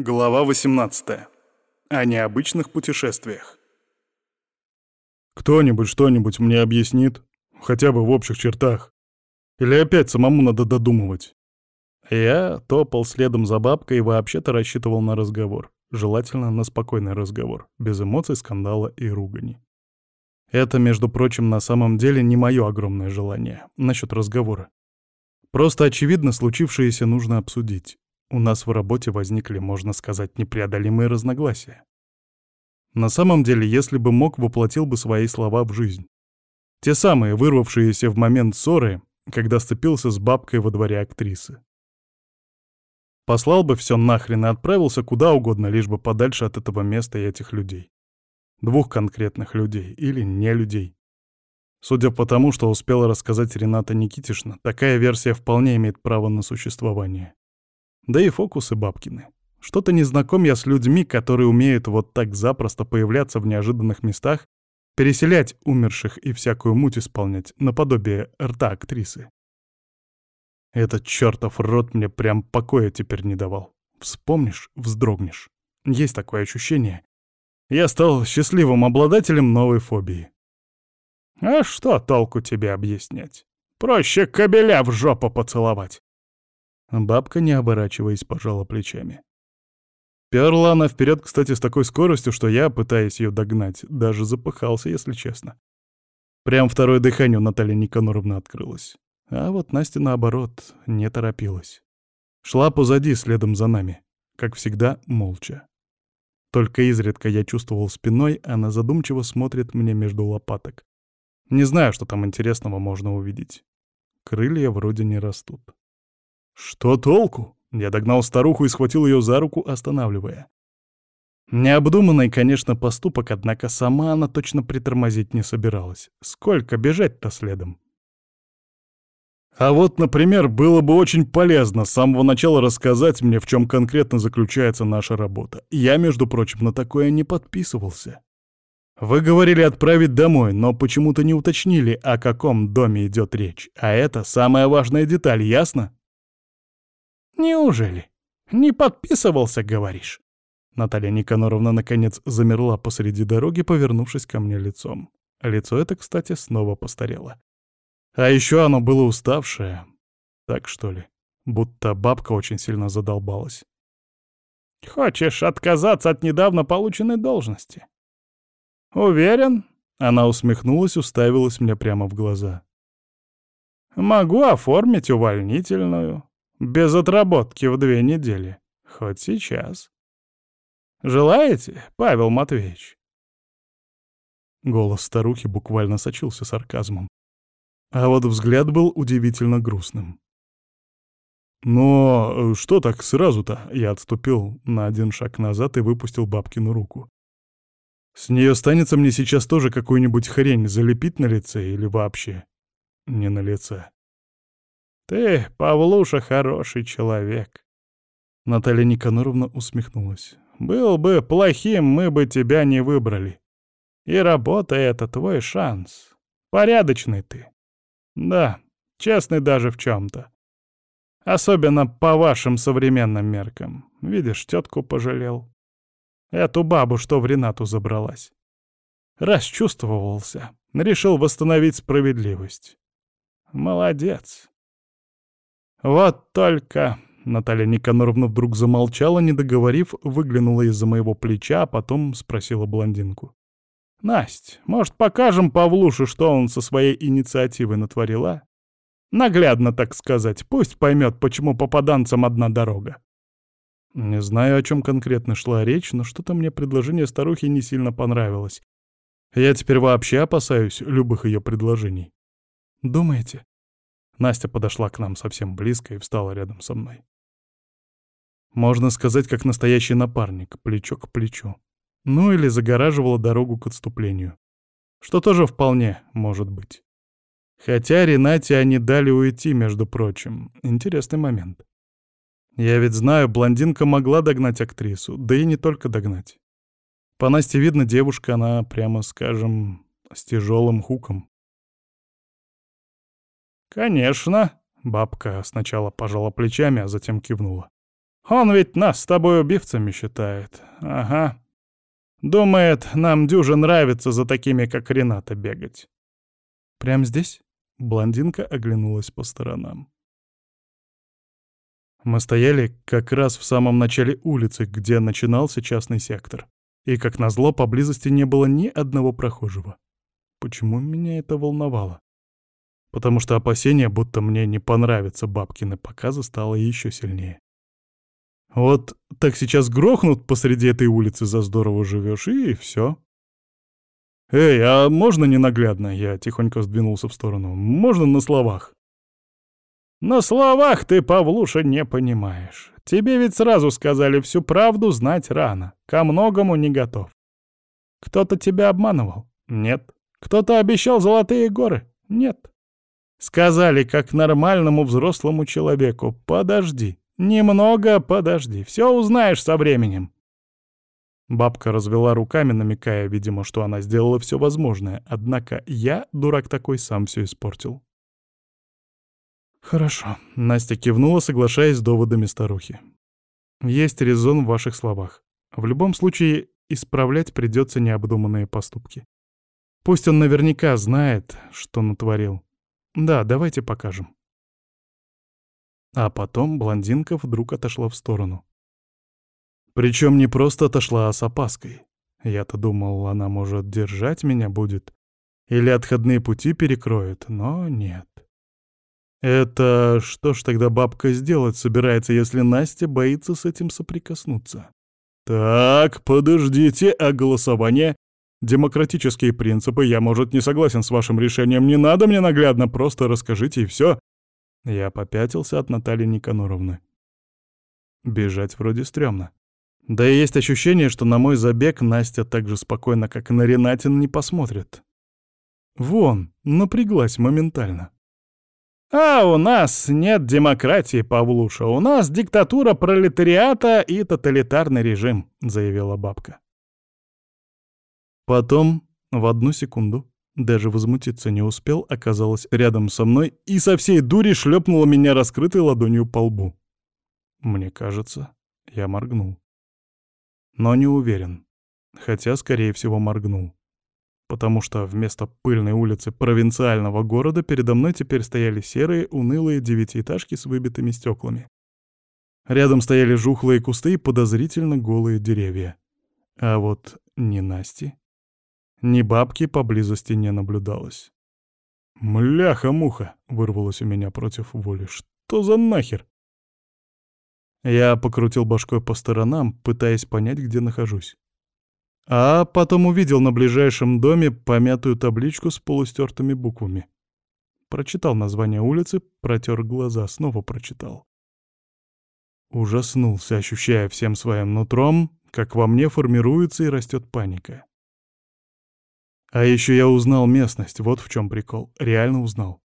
Глава 18. О необычных путешествиях. Кто-нибудь что-нибудь мне объяснит? Хотя бы в общих чертах. Или опять самому надо додумывать? Я топал следом за бабкой и вообще-то рассчитывал на разговор. Желательно на спокойный разговор, без эмоций, скандала и ругани. Это, между прочим, на самом деле не мое огромное желание насчет разговора. Просто очевидно, случившееся нужно обсудить. У нас в работе возникли, можно сказать, непреодолимые разногласия. На самом деле, если бы мог, воплотил бы свои слова в жизнь. Те самые, вырвавшиеся в момент ссоры, когда сцепился с бабкой во дворе актрисы. Послал бы все нахрен и отправился куда угодно, лишь бы подальше от этого места и этих людей. Двух конкретных людей или не людей. Судя по тому, что успела рассказать Рената Никитишна, такая версия вполне имеет право на существование. Да и фокусы бабкины. Что-то не знаком я с людьми, которые умеют вот так запросто появляться в неожиданных местах, переселять умерших и всякую муть исполнять, наподобие рта актрисы. Этот чертов рот мне прям покоя теперь не давал. Вспомнишь — вздрогнешь. Есть такое ощущение. Я стал счастливым обладателем новой фобии. А что толку тебе объяснять? Проще кобеля в жопу поцеловать. Бабка, не оборачиваясь, пожала плечами. Перла она вперед, кстати, с такой скоростью, что я, пытаясь ее догнать, даже запыхался, если честно. Прям второе дыхание у Натальи Никаноровны открылось. А вот Настя, наоборот, не торопилась. Шла позади, следом за нами. Как всегда, молча. Только изредка я чувствовал спиной, она задумчиво смотрит мне между лопаток. Не знаю, что там интересного можно увидеть. Крылья вроде не растут. «Что толку?» Я догнал старуху и схватил ее за руку, останавливая. Необдуманный, конечно, поступок, однако сама она точно притормозить не собиралась. Сколько бежать-то следом? А вот, например, было бы очень полезно с самого начала рассказать мне, в чем конкретно заключается наша работа. Я, между прочим, на такое не подписывался. Вы говорили отправить домой, но почему-то не уточнили, о каком доме идет речь. А это самая важная деталь, ясно? Неужели? Не подписывался, говоришь? Наталья Никаноровна наконец замерла посреди дороги, повернувшись ко мне лицом. Лицо это, кстати, снова постарело. А еще оно было уставшее. Так что ли? Будто бабка очень сильно задолбалась. «Хочешь отказаться от недавно полученной должности?» «Уверен?» — она усмехнулась, уставилась мне прямо в глаза. «Могу оформить увольнительную. Без отработки в две недели. Хоть сейчас. Желаете, Павел Матвеевич?» Голос старухи буквально сочился сарказмом. А вот взгляд был удивительно грустным. «Но что так сразу-то?» Я отступил на один шаг назад и выпустил бабкину руку. «С нее станется мне сейчас тоже какую-нибудь хрень залепить на лице или вообще не на лице?» «Ты, Павлуша, хороший человек». Наталья Никаноровна усмехнулась. «Был бы плохим, мы бы тебя не выбрали. И работа — это твой шанс. Порядочный ты. Да, честный даже в чем-то. Особенно по вашим современным меркам. Видишь, тетку пожалел. Эту бабу, что в Ренату забралась. Расчувствовался. Решил восстановить справедливость. Молодец. Вот только... Наталья Никаноровна вдруг замолчала, не договорив, выглянула из-за моего плеча, а потом спросила блондинку. «Насть, может, покажем Павлуше, что он со своей инициативой натворила? Наглядно, так сказать, пусть поймет, почему попаданцам одна дорога». Не знаю, о чем конкретно шла речь, но что-то мне предложение старухи не сильно понравилось. Я теперь вообще опасаюсь любых ее предложений. «Думаете?» Настя подошла к нам совсем близко и встала рядом со мной. Можно сказать, как настоящий напарник, плечо к плечу. Ну или загораживала дорогу к отступлению. Что тоже вполне может быть. Хотя Ренате они дали уйти, между прочим. Интересный момент. Я ведь знаю, блондинка могла догнать актрису, да и не только догнать. По Насте видно, девушка, она, прямо скажем, с тяжелым хуком. «Конечно!» — бабка сначала пожала плечами, а затем кивнула. Он ведь нас с тобой убивцами считает. Ага. Думает, нам дюже нравится за такими, как Рената, бегать. Прямо здесь? Блондинка оглянулась по сторонам. Мы стояли как раз в самом начале улицы, где начинался частный сектор. И, как назло, поблизости не было ни одного прохожего. Почему меня это волновало? Потому что опасение, будто мне не понравятся бабкины показы, стало еще сильнее. Вот так сейчас грохнут посреди этой улицы за здорово живешь, и все. «Эй, а можно ненаглядно?» — я тихонько сдвинулся в сторону. «Можно на словах?» «На словах ты, Павлуша, не понимаешь. Тебе ведь сразу сказали всю правду знать рано, ко многому не готов. Кто-то тебя обманывал? Нет. Кто-то обещал золотые горы? Нет. Сказали, как нормальному взрослому человеку, подожди, немного подожди, все узнаешь со временем. Бабка развела руками, намекая, видимо, что она сделала все возможное, однако я, дурак такой, сам все испортил. «Хорошо», — Настя кивнула, соглашаясь с доводами старухи. «Есть резон в ваших словах. В любом случае, исправлять придется необдуманные поступки. Пусть он наверняка знает, что натворил. Да, давайте покажем». А потом блондинка вдруг отошла в сторону. Причем не просто отошла, а с опаской. Я-то думал, она может держать меня будет. Или отходные пути перекроет, но нет. Это что ж тогда бабка сделать собирается, если Настя боится с этим соприкоснуться? Так, подождите, а голосование? Демократические принципы, я, может, не согласен с вашим решением, не надо мне наглядно, просто расскажите и все. Я попятился от Натальи Никаноровны. Бежать вроде стрёмно. Да и есть ощущение, что на мой забег Настя так же спокойно, как и на Ренатин, не посмотрит. Вон, напряглась моментально. «А у нас нет демократии, Павлуша, у нас диктатура пролетариата и тоталитарный режим», — заявила бабка. Потом, в одну секунду, даже возмутиться не успел, оказалась рядом со мной и со всей дури шлепнула меня раскрытой ладонью по лбу. Мне кажется, я моргнул но не уверен. Хотя, скорее всего, моргнул. Потому что вместо пыльной улицы провинциального города передо мной теперь стояли серые, унылые девятиэтажки с выбитыми стеклами. Рядом стояли жухлые кусты и подозрительно голые деревья. А вот ни Насти, ни бабки поблизости не наблюдалось. «Мляха-муха!» — вырвалось у меня против воли. «Что за нахер?» Я покрутил башкой по сторонам, пытаясь понять, где нахожусь. А потом увидел на ближайшем доме помятую табличку с полустертыми буквами. Прочитал название улицы, протер глаза, снова прочитал. Ужаснулся, ощущая всем своим нутром, как во мне формируется и растет паника. А еще я узнал местность, вот в чем прикол, реально узнал.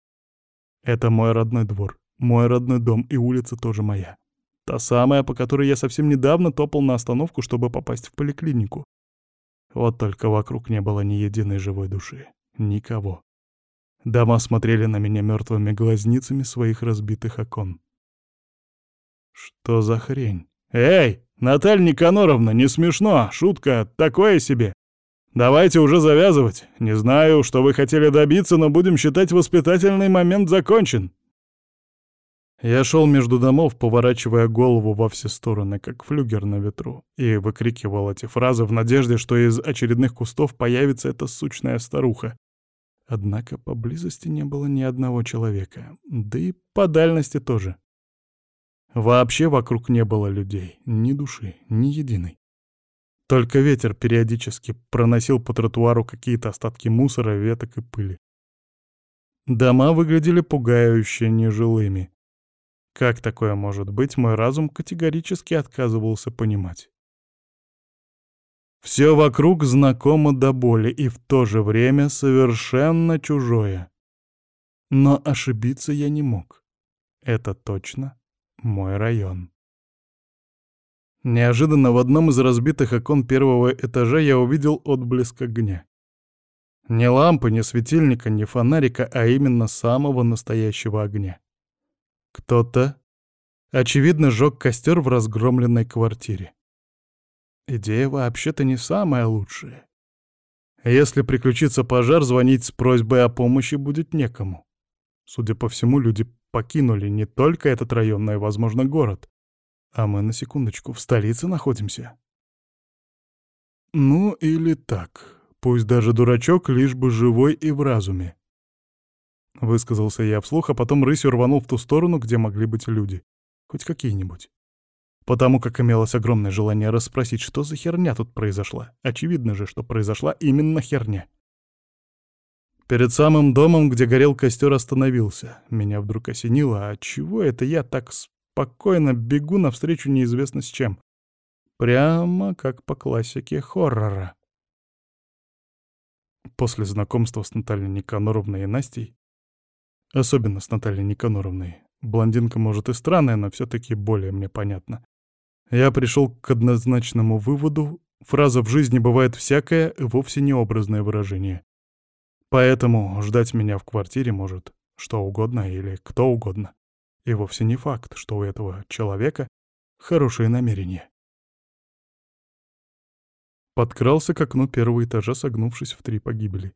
Это мой родной двор, мой родной дом, и улица тоже моя. Та самая, по которой я совсем недавно топал на остановку, чтобы попасть в поликлинику. Вот только вокруг не было ни единой живой души. Никого. Дома смотрели на меня мертвыми глазницами своих разбитых окон. Что за хрень? «Эй, Наталья Никаноровна, не смешно, шутка, такое себе. Давайте уже завязывать. Не знаю, что вы хотели добиться, но будем считать воспитательный момент закончен». Я шел между домов, поворачивая голову во все стороны, как флюгер на ветру, и выкрикивал эти фразы в надежде, что из очередных кустов появится эта сучная старуха. Однако поблизости не было ни одного человека, да и по дальности тоже. Вообще вокруг не было людей, ни души, ни единой. Только ветер периодически проносил по тротуару какие-то остатки мусора, веток и пыли. Дома выглядели пугающе нежилыми. Как такое может быть, мой разум категорически отказывался понимать. Все вокруг знакомо до боли и в то же время совершенно чужое. Но ошибиться я не мог. Это точно мой район. Неожиданно в одном из разбитых окон первого этажа я увидел отблеск огня. Не лампы, не светильника, не фонарика, а именно самого настоящего огня. Кто-то Очевидно, жег костер в разгромленной квартире. Идея вообще-то не самая лучшая. Если приключится пожар, звонить с просьбой о помощи будет некому. Судя по всему, люди покинули не только этот район, но и, возможно, город. А мы, на секундочку, в столице находимся. Ну, или так. Пусть даже дурачок, лишь бы живой и в разуме. Высказался я вслух, а потом рысью рванул в ту сторону, где могли быть люди. Хоть какие-нибудь. Потому как имелось огромное желание расспросить, что за херня тут произошла. Очевидно же, что произошла именно херня. Перед самым домом, где горел костер, остановился. Меня вдруг осенило, а чего это я так спокойно бегу навстречу неизвестно с чем? Прямо как по классике хоррора. После знакомства с Натальей Никаноровной и Настей, особенно с Натальей Никаноровной, блондинка может и странная, но все-таки более мне понятна, я пришел к однозначному выводу, фраза «в жизни бывает всякое» — вовсе не образное выражение. Поэтому ждать меня в квартире может что угодно или кто угодно. И вовсе не факт, что у этого человека хорошие намерения. Подкрался к окну первого этажа, согнувшись в три погибели.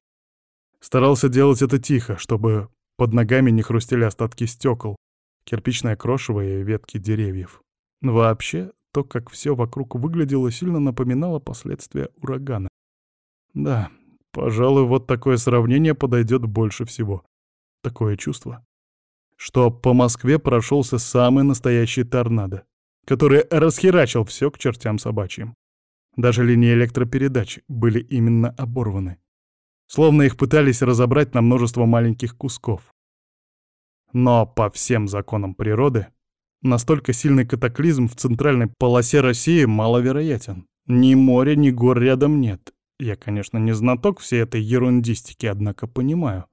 Старался делать это тихо, чтобы под ногами не хрустели остатки стекол, кирпичное крошево и ветки деревьев. Вообще, то, как все вокруг выглядело, сильно напоминало последствия урагана. Да, пожалуй, вот такое сравнение подойдет больше всего. Такое чувство, что по Москве прошелся самый настоящий торнадо, который расхерачил все к чертям собачьим. Даже линии электропередач были именно оборваны. Словно их пытались разобрать на множество маленьких кусков. Но по всем законам природы Настолько сильный катаклизм в центральной полосе России маловероятен. Ни моря, ни гор рядом нет. Я, конечно, не знаток всей этой ерундистики, однако понимаю.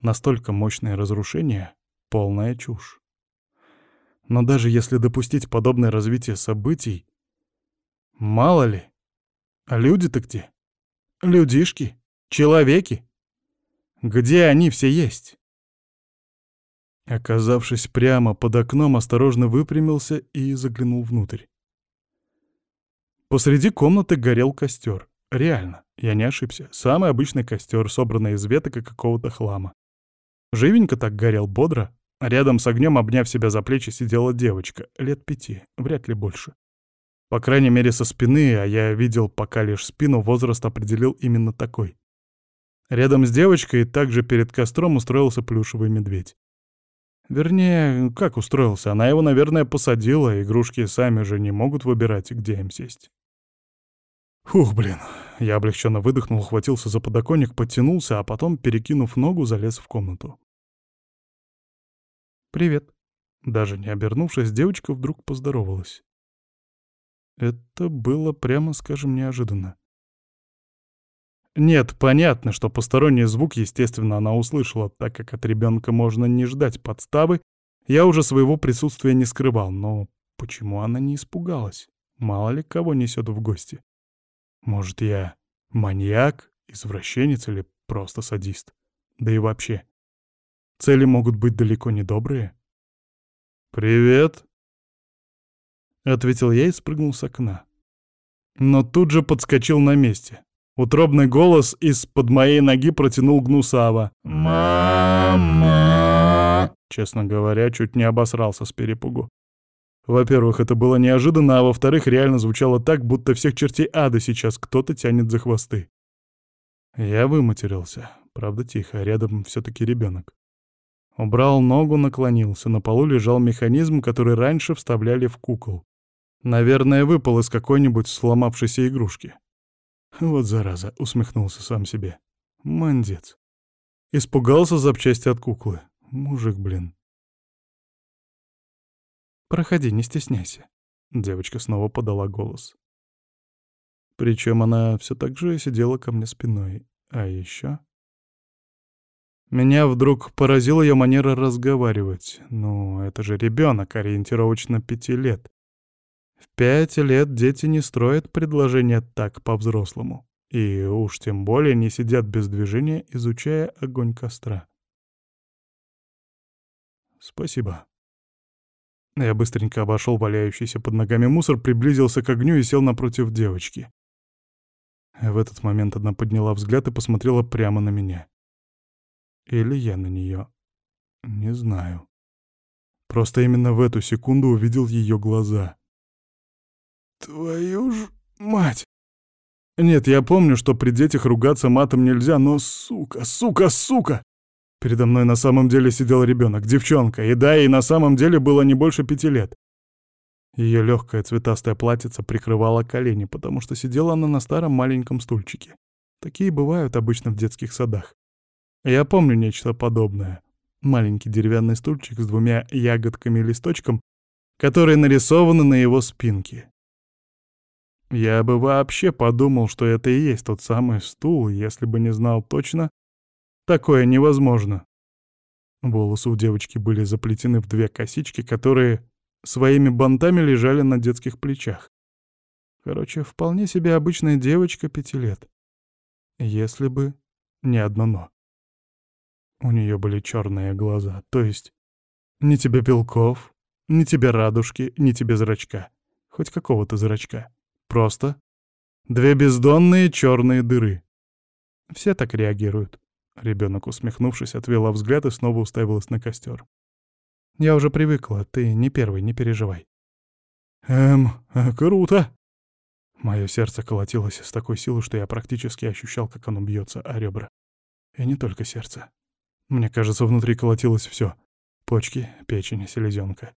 Настолько мощное разрушение — полная чушь. Но даже если допустить подобное развитие событий, мало ли. А люди-то где? Людишки? Человеки? Где они все есть? Оказавшись прямо под окном, осторожно выпрямился и заглянул внутрь. Посреди комнаты горел костер. Реально, я не ошибся. Самый обычный костер, собранный из веток и какого-то хлама. Живенько так горел бодро, рядом с огнем, обняв себя за плечи, сидела девочка, лет пяти, вряд ли больше. По крайней мере, со спины, а я видел пока лишь спину, возраст определил именно такой. Рядом с девочкой также перед костром устроился плюшевый медведь. Вернее, как устроился? Она его, наверное, посадила, игрушки сами же не могут выбирать, где им сесть. Фух, блин. Я облегченно выдохнул, хватился за подоконник, подтянулся, а потом, перекинув ногу, залез в комнату. «Привет». Даже не обернувшись, девочка вдруг поздоровалась. Это было, прямо скажем, неожиданно. Нет, понятно, что посторонний звук, естественно, она услышала, так как от ребенка можно не ждать подставы, я уже своего присутствия не скрывал, но почему она не испугалась? Мало ли кого несет в гости. Может, я маньяк, извращенец или просто садист? Да и вообще, цели могут быть далеко не добрые. «Привет!» — ответил я и спрыгнул с окна. Но тут же подскочил на месте. Утробный голос из-под моей ноги протянул Гнусава. «Мама!» Честно говоря, чуть не обосрался с перепугу. Во-первых, это было неожиданно, а во-вторых, реально звучало так, будто всех чертей ада сейчас кто-то тянет за хвосты. Я выматерился. Правда, тихо, рядом все-таки ребенок. Убрал ногу, наклонился. На полу лежал механизм, который раньше вставляли в кукол. Наверное, выпал из какой-нибудь сломавшейся игрушки. Вот зараза, усмехнулся сам себе. Мандец. Испугался запчасти от куклы. Мужик, блин. «Проходи, не стесняйся», — девочка снова подала голос. Причем она все так же сидела ко мне спиной. А еще... Меня вдруг поразила ее манера разговаривать. Ну, это же ребенок, ориентировочно пяти лет. В пять лет дети не строят предложения так по-взрослому. И уж тем более не сидят без движения, изучая огонь костра. Спасибо. Я быстренько обошел валяющийся под ногами мусор, приблизился к огню и сел напротив девочки. В этот момент она подняла взгляд и посмотрела прямо на меня. Или я на нее. Не знаю. Просто именно в эту секунду увидел ее глаза. «Твою ж мать!» Нет, я помню, что при детях ругаться матом нельзя, но сука, сука, сука! Передо мной на самом деле сидел ребенок, девчонка, и да, ей на самом деле было не больше пяти лет. Ее легкое цветастое платьице прикрывало колени, потому что сидела она на старом маленьком стульчике. Такие бывают обычно в детских садах. Я помню нечто подобное. Маленький деревянный стульчик с двумя ягодками и листочком, которые нарисованы на его спинке. Я бы вообще подумал, что это и есть тот самый стул, если бы не знал точно. Такое невозможно. Волосы у девочки были заплетены в две косички, которые своими бантами лежали на детских плечах. Короче, вполне себе обычная девочка пяти лет. Если бы не одно «но». У нее были черные глаза, то есть ни тебе белков, ни тебе радужки, ни тебе зрачка. Хоть какого-то зрачка. Просто две бездонные черные дыры. Все так реагируют. Ребенок, усмехнувшись, отвела взгляд и снова уставилась на костер. Я уже привыкла, ты не первый, не переживай. Эм, э, круто. Мое сердце колотилось с такой силой, что я практически ощущал, как оно бьется о ребра. И не только сердце. Мне кажется, внутри колотилось все: Почки, печень, селезенка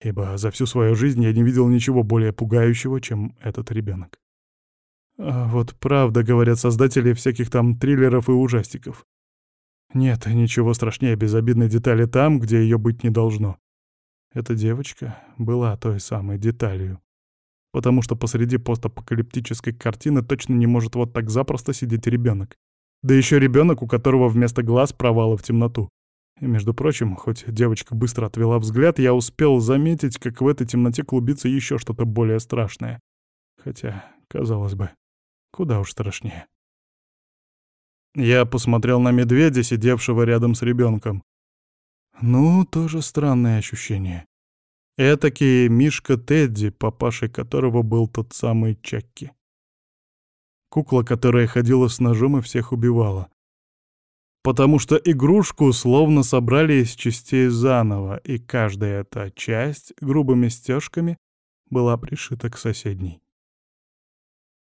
ибо за всю свою жизнь я не видел ничего более пугающего, чем этот ребенок. А вот правда, говорят создатели всяких там триллеров и ужастиков. Нет, ничего страшнее безобидной детали там, где ее быть не должно. Эта девочка была той самой деталью. Потому что посреди постапокалиптической картины точно не может вот так запросто сидеть ребенок. Да еще ребенок, у которого вместо глаз провалы в темноту. И, между прочим, хоть девочка быстро отвела взгляд, я успел заметить, как в этой темноте клубится еще что-то более страшное. Хотя, казалось бы, куда уж страшнее. Я посмотрел на медведя, сидевшего рядом с ребенком. Ну, тоже странное ощущение. Этакий Мишка Тедди, папашей которого был тот самый Чакки. Кукла, которая ходила с ножом и всех убивала потому что игрушку словно собрали из частей заново, и каждая эта часть грубыми стежками была пришита к соседней.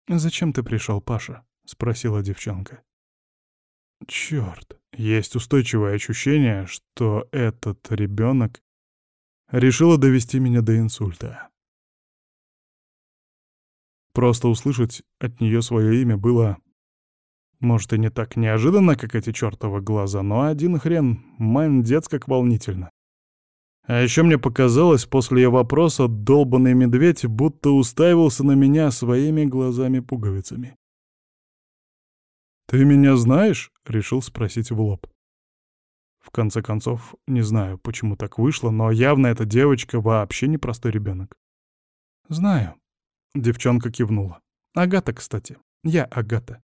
«Зачем ты пришел, Паша?» — спросила девчонка. Черт, есть устойчивое ощущение, что этот ребенок решила довести меня до инсульта. Просто услышать от нее свое имя было может, и не так неожиданно, как эти чертовы глаза, но один хрен, мандец как волнительно. А еще мне показалось, после ее вопроса долбанный медведь будто уставился на меня своими глазами-пуговицами. «Ты меня знаешь?» — решил спросить в лоб. В конце концов, не знаю, почему так вышло, но явно эта девочка вообще не простой ребенок. «Знаю», — девчонка кивнула. «Агата, кстати. Я Агата.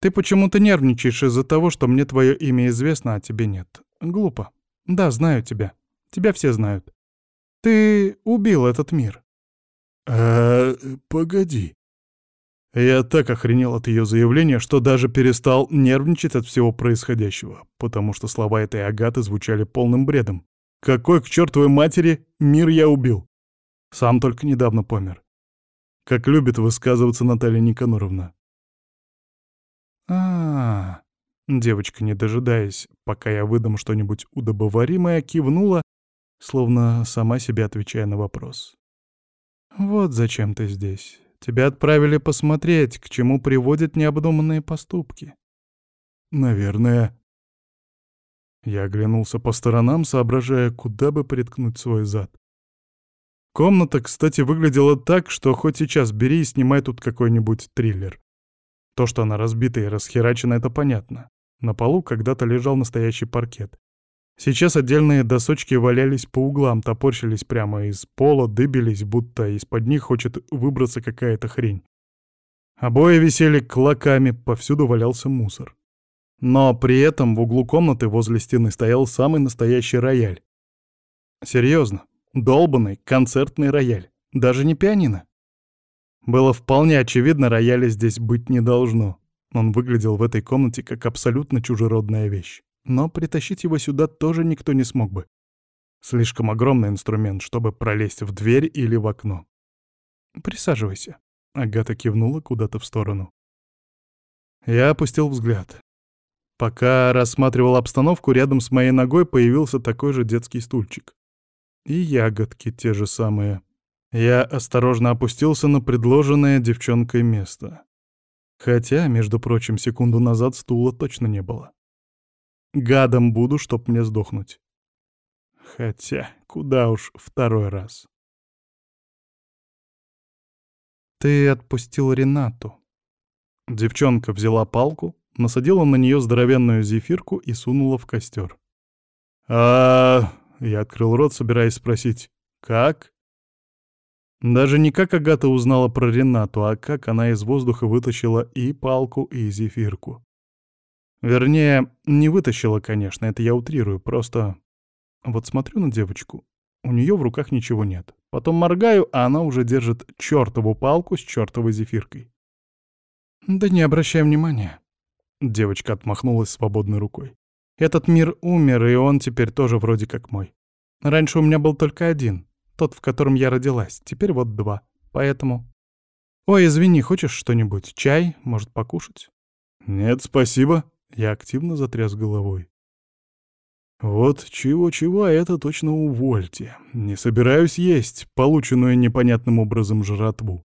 Ты почему-то нервничаешь из-за того, что мне твое имя известно, а тебе нет. Глупо. Да, знаю тебя. Тебя все знают. Ты убил этот мир. А, погоди. Я так охренел от ее заявления, что даже перестал нервничать от всего происходящего, потому что слова этой Агаты звучали полным бредом. Какой к чертовой матери мир я убил? Сам только недавно помер. Как любит высказываться Наталья Никаноровна а, Девочка, не дожидаясь, пока я выдам что-нибудь удобоваримое, кивнула, словно сама себе отвечая на вопрос. «Вот зачем ты здесь. Тебя отправили посмотреть, к чему приводят необдуманные поступки». «Наверное...» Я оглянулся по сторонам, соображая, куда бы приткнуть свой зад. Комната, кстати, выглядела так, что хоть сейчас бери и снимай тут какой-нибудь триллер. То, что она разбита и расхерачена, это понятно. На полу когда-то лежал настоящий паркет. Сейчас отдельные досочки валялись по углам, топорщились прямо из пола, дыбились, будто из-под них хочет выбраться какая-то хрень. Обои висели клоками, повсюду валялся мусор. Но при этом в углу комнаты возле стены стоял самый настоящий рояль. Серьезно, Долбанный концертный рояль. Даже не пианино. Было вполне очевидно, рояля здесь быть не должно. Он выглядел в этой комнате как абсолютно чужеродная вещь. Но притащить его сюда тоже никто не смог бы. Слишком огромный инструмент, чтобы пролезть в дверь или в окно. «Присаживайся», — Агата кивнула куда-то в сторону. Я опустил взгляд. Пока рассматривал обстановку, рядом с моей ногой появился такой же детский стульчик. И ягодки те же самые. Я осторожно опустился на предложенное девчонкой место. Хотя, между прочим, секунду назад стула точно не было. Гадом буду, чтоб мне сдохнуть. Хотя, куда уж второй раз. «Ты отпустил Ренату». Девчонка взяла палку, насадила на нее здоровенную зефирку и сунула в костер. а Я открыл рот, собираясь спросить «Как?» Даже не как Агата узнала про Ренату, а как она из воздуха вытащила и палку, и зефирку. Вернее, не вытащила, конечно, это я утрирую, просто... Вот смотрю на девочку, у нее в руках ничего нет. Потом моргаю, а она уже держит чертову палку с чертовой зефиркой. «Да не обращай внимания», — девочка отмахнулась свободной рукой. «Этот мир умер, и он теперь тоже вроде как мой. Раньше у меня был только один, тот, в котором я родилась. Теперь вот два. Поэтому... Ой, извини, хочешь что-нибудь? Чай? Может, покушать? Нет, спасибо. Я активно затряс головой. Вот чего-чего, а это точно увольте. Не собираюсь есть полученную непонятным образом жратву.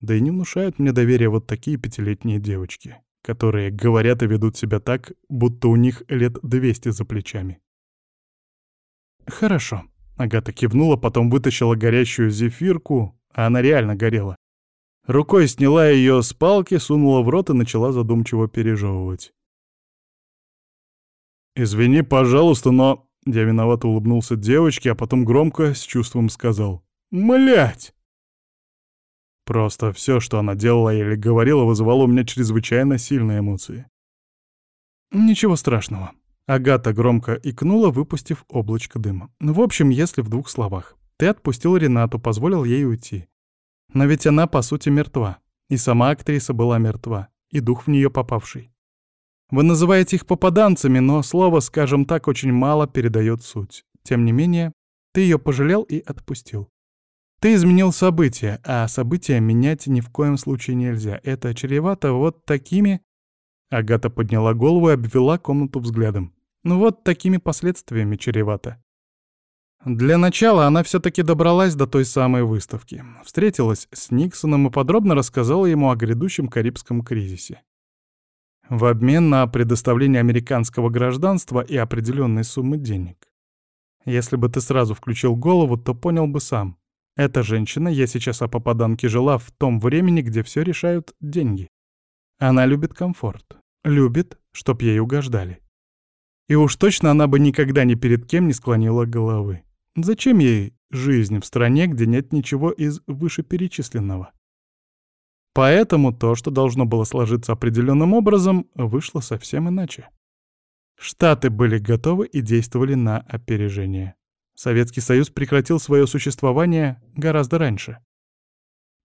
Да и не внушают мне доверия вот такие пятилетние девочки, которые говорят и ведут себя так, будто у них лет двести за плечами. Хорошо. Агата кивнула, потом вытащила горящую зефирку, а она реально горела. Рукой сняла ее с палки, сунула в рот и начала задумчиво пережевывать. «Извини, пожалуйста, но...» Я виновато улыбнулся девочке, а потом громко, с чувством сказал. «Млять!» Просто все, что она делала или говорила, вызывало у меня чрезвычайно сильные эмоции. «Ничего страшного», Агата громко икнула, выпустив облачко дыма. Ну, в общем, если в двух словах. Ты отпустил Ренату, позволил ей уйти. Но ведь она, по сути, мертва. И сама актриса была мертва. И дух в нее попавший. Вы называете их попаданцами, но слово, скажем так, очень мало передает суть. Тем не менее, ты ее пожалел и отпустил. Ты изменил события, а события менять ни в коем случае нельзя. Это чревато вот такими... Агата подняла голову и обвела комнату взглядом. Ну вот такими последствиями чревато. Для начала она все-таки добралась до той самой выставки. Встретилась с Никсоном и подробно рассказала ему о грядущем Карибском кризисе. В обмен на предоставление американского гражданства и определенной суммы денег. Если бы ты сразу включил голову, то понял бы сам. Эта женщина, я сейчас о попаданке жила в том времени, где все решают деньги. Она любит комфорт. Любит, чтоб ей угождали. И уж точно она бы никогда ни перед кем не склонила головы. Зачем ей жизнь в стране, где нет ничего из вышеперечисленного? Поэтому то, что должно было сложиться определенным образом, вышло совсем иначе. Штаты были готовы и действовали на опережение. Советский Союз прекратил свое существование гораздо раньше.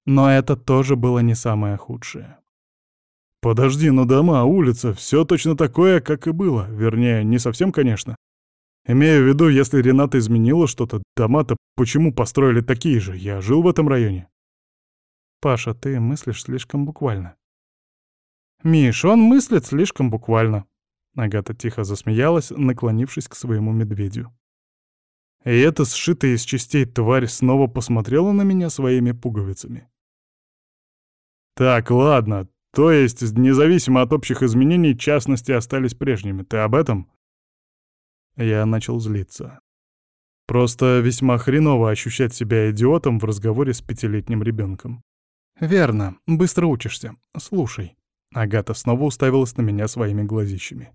Но это тоже было не самое худшее. «Подожди, но дома, улица — все точно такое, как и было. Вернее, не совсем, конечно. Имею в виду, если Рената изменила что-то, дома-то почему построили такие же? Я жил в этом районе». «Паша, ты мыслишь слишком буквально». «Миш, он мыслит слишком буквально». Агата тихо засмеялась, наклонившись к своему медведю. И эта сшитая из частей тварь снова посмотрела на меня своими пуговицами. «Так, ладно, то есть, независимо от общих изменений, частности остались прежними. Ты об этом? Я начал злиться. Просто весьма хреново ощущать себя идиотом в разговоре с пятилетним ребенком. «Верно. Быстро учишься. Слушай». Агата снова уставилась на меня своими глазищами.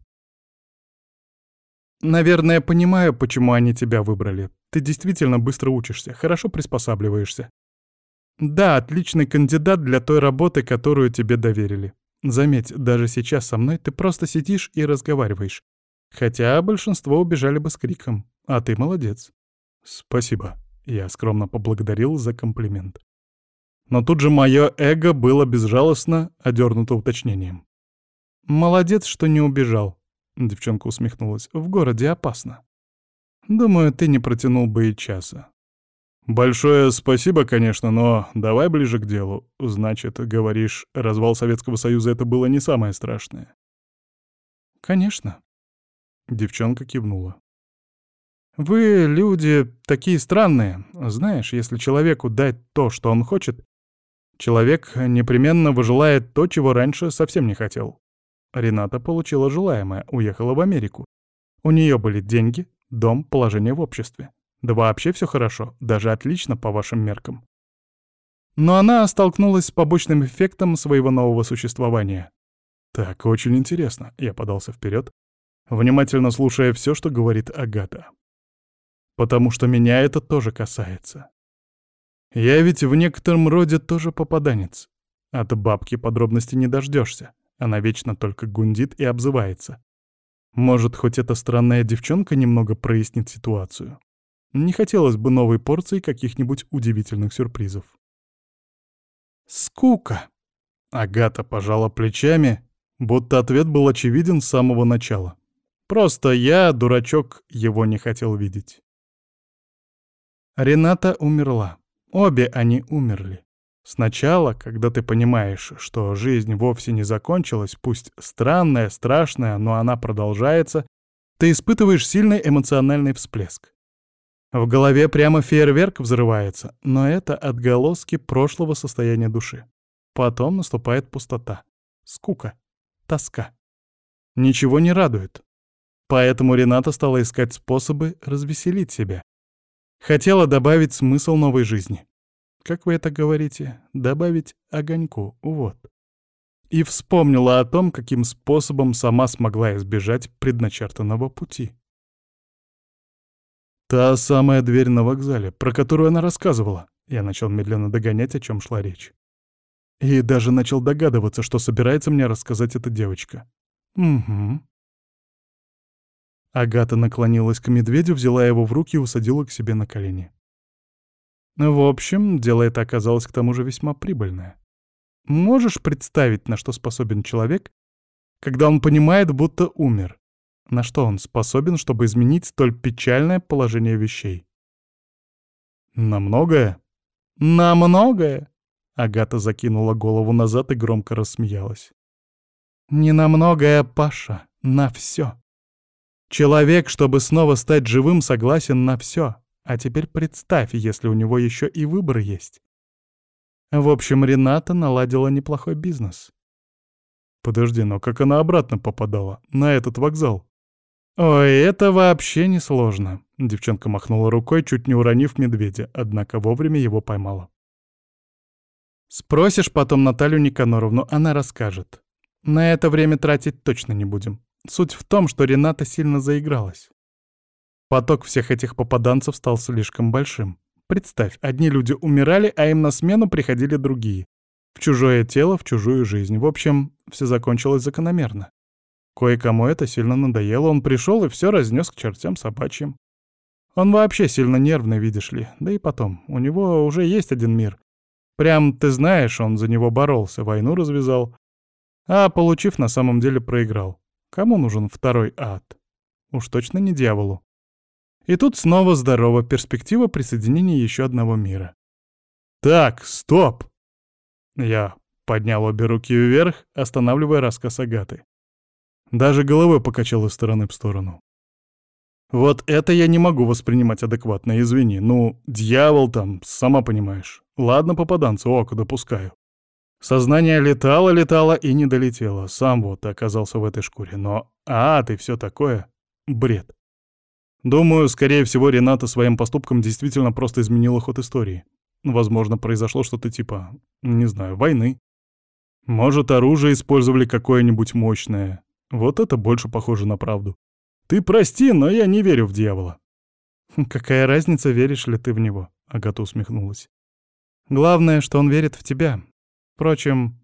«Наверное, понимаю, почему они тебя выбрали. Ты действительно быстро учишься, хорошо приспосабливаешься. Да, отличный кандидат для той работы, которую тебе доверили. Заметь, даже сейчас со мной ты просто сидишь и разговариваешь. Хотя большинство убежали бы с криком. А ты молодец. Спасибо. Я скромно поблагодарил за комплимент. Но тут же мое эго было безжалостно одернуто уточнением. «Молодец, что не убежал», — девчонка усмехнулась. «В городе опасно. Думаю, ты не протянул бы и часа». «Большое спасибо, конечно, но давай ближе к делу. Значит, говоришь, развал Советского Союза — это было не самое страшное?» «Конечно». Девчонка кивнула. «Вы, люди, такие странные. Знаешь, если человеку дать то, что он хочет, человек непременно выжелает то, чего раньше совсем не хотел. Рената получила желаемое, уехала в Америку. У нее были деньги, дом, положение в обществе. Да вообще все хорошо, даже отлично по вашим меркам. Но она столкнулась с побочным эффектом своего нового существования. Так, очень интересно. Я подался вперед, внимательно слушая все, что говорит Агата. Потому что меня это тоже касается. Я ведь в некотором роде тоже попаданец. От бабки подробностей не дождешься. Она вечно только гундит и обзывается. Может, хоть эта странная девчонка немного прояснит ситуацию. Не хотелось бы новой порции каких-нибудь удивительных сюрпризов. «Скука!» Агата пожала плечами, будто ответ был очевиден с самого начала. Просто я, дурачок, его не хотел видеть. Рената умерла. Обе они умерли. Сначала, когда ты понимаешь, что жизнь вовсе не закончилась, пусть странная, страшная, но она продолжается, ты испытываешь сильный эмоциональный всплеск. В голове прямо фейерверк взрывается, но это отголоски прошлого состояния души. Потом наступает пустота, скука, тоска. Ничего не радует. Поэтому Рената стала искать способы развеселить себя. Хотела добавить смысл новой жизни. Как вы это говорите? Добавить огоньку, вот. И вспомнила о том, каким способом сама смогла избежать предначертанного пути. Та самая дверь на вокзале, про которую она рассказывала. Я начал медленно догонять, о чем шла речь. И даже начал догадываться, что собирается мне рассказать эта девочка. Угу. Агата наклонилась к медведю, взяла его в руки и усадила к себе на колени. В общем, дело это оказалось к тому же весьма прибыльное. Можешь представить, на что способен человек, когда он понимает, будто умер? На что он способен, чтобы изменить столь печальное положение вещей? На многое? На многое? Агата закинула голову назад и громко рассмеялась. Не на многое, Паша, на все. Человек, чтобы снова стать живым, согласен на все. А теперь представь, если у него еще и выбор есть. В общем, Рената наладила неплохой бизнес. Подожди, но как она обратно попадала? На этот вокзал? Ой, это вообще не сложно. Девчонка махнула рукой, чуть не уронив медведя, однако вовремя его поймала. Спросишь потом Наталью Никаноровну, она расскажет. На это время тратить точно не будем. Суть в том, что Рената сильно заигралась. Поток всех этих попаданцев стал слишком большим. Представь, одни люди умирали, а им на смену приходили другие. В чужое тело, в чужую жизнь. В общем, все закончилось закономерно. Кое-кому это сильно надоело, он пришел и все разнес к чертям собачьим. Он вообще сильно нервный, видишь ли. Да и потом, у него уже есть один мир. Прям, ты знаешь, он за него боролся, войну развязал. А, получив, на самом деле проиграл. Кому нужен второй ад? Уж точно не дьяволу. И тут снова здорова перспектива присоединения еще одного мира. «Так, стоп!» Я поднял обе руки вверх, останавливая рассказ Агаты. Даже головой покачал из стороны в сторону. «Вот это я не могу воспринимать адекватно, извини. Ну, дьявол там, сама понимаешь. Ладно, попаданцы, око допускаю. Сознание летало-летало и не долетело. Сам вот оказался в этой шкуре. Но ад и все такое — бред. Думаю, скорее всего, Рената своим поступком действительно просто изменила ход истории. Возможно, произошло что-то типа, не знаю, войны. Может, оружие использовали какое-нибудь мощное. Вот это больше похоже на правду. Ты прости, но я не верю в дьявола. Какая разница, веришь ли ты в него? Агата усмехнулась. Главное, что он верит в тебя. Впрочем,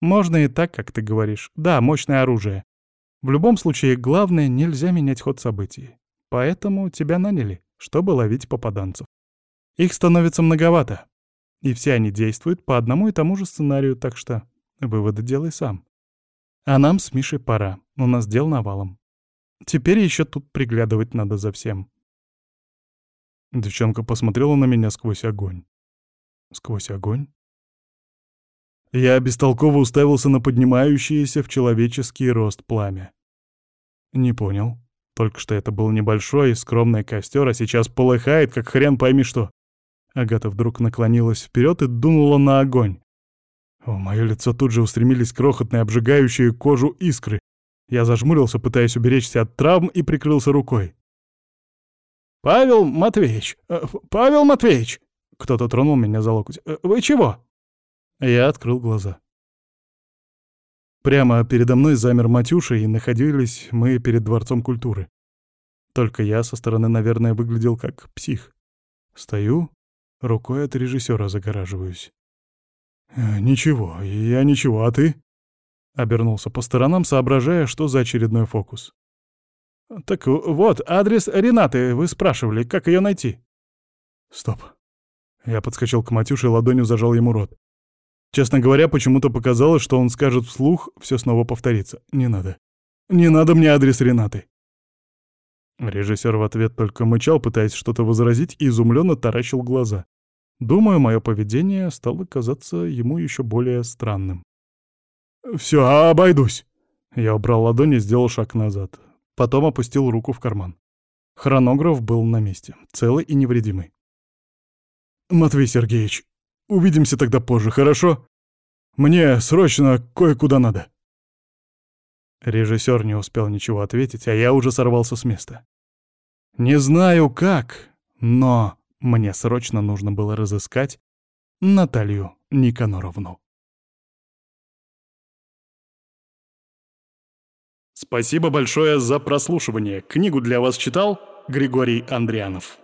можно и так, как ты говоришь. Да, мощное оружие. В любом случае, главное, нельзя менять ход событий. Поэтому тебя наняли, чтобы ловить попаданцев. Их становится многовато. И все они действуют по одному и тому же сценарию, так что выводы делай сам. А нам с Мишей пора, у нас дел навалом. Теперь еще тут приглядывать надо за всем. Девчонка посмотрела на меня сквозь огонь. Сквозь огонь? Я бестолково уставился на поднимающееся в человеческий рост пламя. Не понял. Только что это был небольшой и скромный костер, а сейчас полыхает, как хрен пойми что. Агата вдруг наклонилась вперед и дунула на огонь. В мое лицо тут же устремились крохотные, обжигающие кожу искры. Я зажмурился, пытаясь уберечься от травм, и прикрылся рукой. «Павел Матвеевич! Э, Павел Матвеевич!» Кто-то тронул меня за локоть. «Э, «Вы чего?» Я открыл глаза. Прямо передо мной замер Матюша, и находились мы перед Дворцом культуры. Только я со стороны, наверное, выглядел как псих. Стою, рукой от режиссера загораживаюсь. «Э, «Ничего, я ничего, а ты?» Обернулся по сторонам, соображая, что за очередной фокус. «Так вот, адрес Ренаты, вы спрашивали, как ее найти?» «Стоп». Я подскочил к Матюше и ладонью зажал ему рот. Честно говоря, почему-то показалось, что он скажет вслух, все снова повторится. Не надо. Не надо мне адрес Ренаты. Режиссер в ответ только мычал, пытаясь что-то возразить, и изумленно таращил глаза. Думаю, мое поведение стало казаться ему еще более странным. «Все, обойдусь!» Я убрал ладони и сделал шаг назад. Потом опустил руку в карман. Хронограф был на месте, целый и невредимый. «Матвей Сергеевич, Увидимся тогда позже, хорошо? Мне срочно кое-куда надо». Режиссер не успел ничего ответить, а я уже сорвался с места. Не знаю как, но мне срочно нужно было разыскать Наталью Никаноровну. Спасибо большое за прослушивание. Книгу для вас читал Григорий Андрианов.